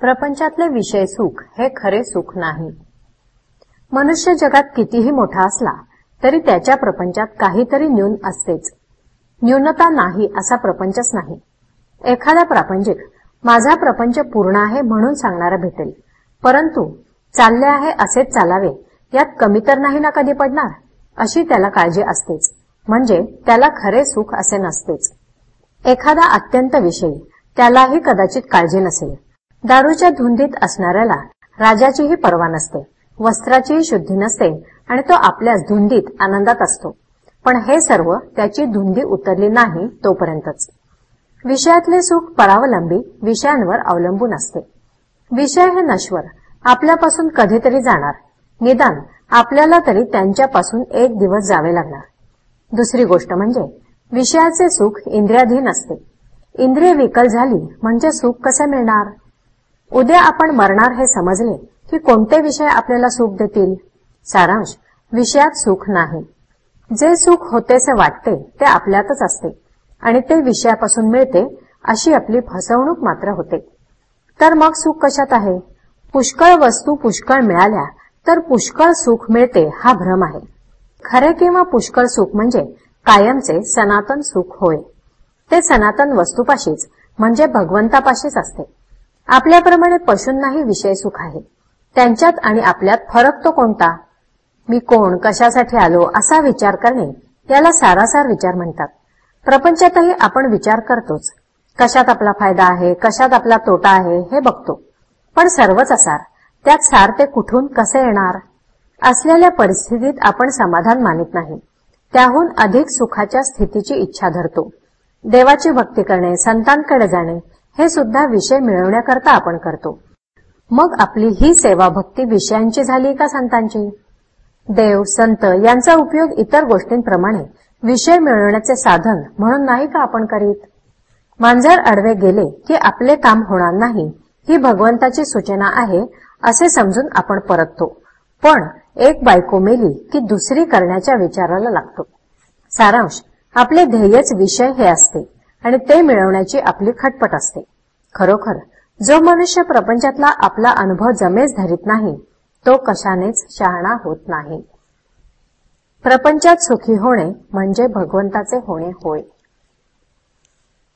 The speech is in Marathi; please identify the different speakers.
Speaker 1: प्रपंचातले विषय सुख हे खरे सुख नाही. मनुष्य जगात कितीही मोठा असला तरी त्याच्या प्रपंचात काहीतरी न्यून असतेच. न्यूनता नाही असा प्रपंचच नाही. एखादा प्रापंचिक माझा प्रपंच पूर्ण आहे म्हणून सांगणारा भेटेल. परंतु चालले आहे असेच चालावे यात कमी तर नाही ना कधी पडणार? अशी त्याला काळजी असतेच. म्हणजे त्याला खरे सुख असे नसतेच. एखादा अत्यंत विषयी त्यालाही कदाचित काळजी नसेल. दारूच्या धुंदीत असणाऱ्याला राजाचीही पर्वा नसते वस्त्राचीही शुद्धी नसते आणि तो आपल्याच धुंदीत आनंदात असतो. पण हे सर्व त्याची धुंदी उतरली नाही तोपर्यंतच. विषयातले सुख परावलंबी विषयांवर अवलंबून असते. विषय हे नश्वर आपल्यापासून कधीतरी जाणार. निदान आपल्याला तरी त्यांच्यापासून एक दिवस जावे लागणार. दुसरी गोष्ट म्हणजे विषयाचे सुख इंद्रियाधीन असते. इंद्रिय विकल झाली म्हणजे सुख कसे मिळणार? उद्या आपण मरणार हे समजले की कोणते विषय आपल्याला सुख देतील? सारांश विषयात सुख नाही. जे सुख होतेसे वाटते ते आपल्यातच असते. आणि ते विषयापासून मिळते अशी आपली फसवणूक मात्र होते. तर मग सुख कशात आहे? पुष्कळ वस्तू पुष्कळ मिळाल्या तर पुष्कळ सुख मिळते हा भ्रम आहे. खरे किंवा पुष्कळ सुख म्हणजे कायमचे सनातन सुख होय. ते सनातन वस्तूपाशीच म्हणजे भगवंतापाशीच असते. आपल्याप्रमाणे पशूंनाही विषय सुख आहे. त्यांच्यात आणि आपल्यात फरक तो कोणता? मी कोण? कशासाठी आलो? असा विचार करणे याला सारासार विचार म्हणतात. प्रपंचातही आपण विचार करतोच. कशात आपला फायदा आहे? कशात आपला तोटा आहे? हे बघतो. पण सर्वच असार. त्यात सार ते कुठून कसे येणार? असलेल्या परिस्थितीत आपण समाधान मानित नाही. त्याहून अधिक सुखाच्या स्थितीची इच्छा धरतो. देवाची भक्ती करणे संतांकडे जाणे हे सुद्धा विषय मिळवण्याकरता आपण करतो. मग आपली ही सेवा भक्ती विषयांची झाली का संतांची? देव संत यांचा उपयोग इतर गोष्टींप्रमाणे विषय मिळवण्याचे साधन म्हणून नाही का आपण करीत? मांजर अडवे गेले की आपले काम होणार नाही ही भगवंताची सूचना आहे असे समजून आपण परततो. पण एक बायको मेली की दुसरी करण्याच्या विचाराला लागतो. सारांश आपले ध्येयच विषय हे असते. आणि ते मिळवण्याची आपली खटपट असते. खरोखर जो मनुष्य प्रपंचातला आपला अनुभव जमेच धरीत नाही तो कशानेच शहाणा होत नाही. प्रपंचात सुखी होणे म्हणजे भगवंताचे होणे होय.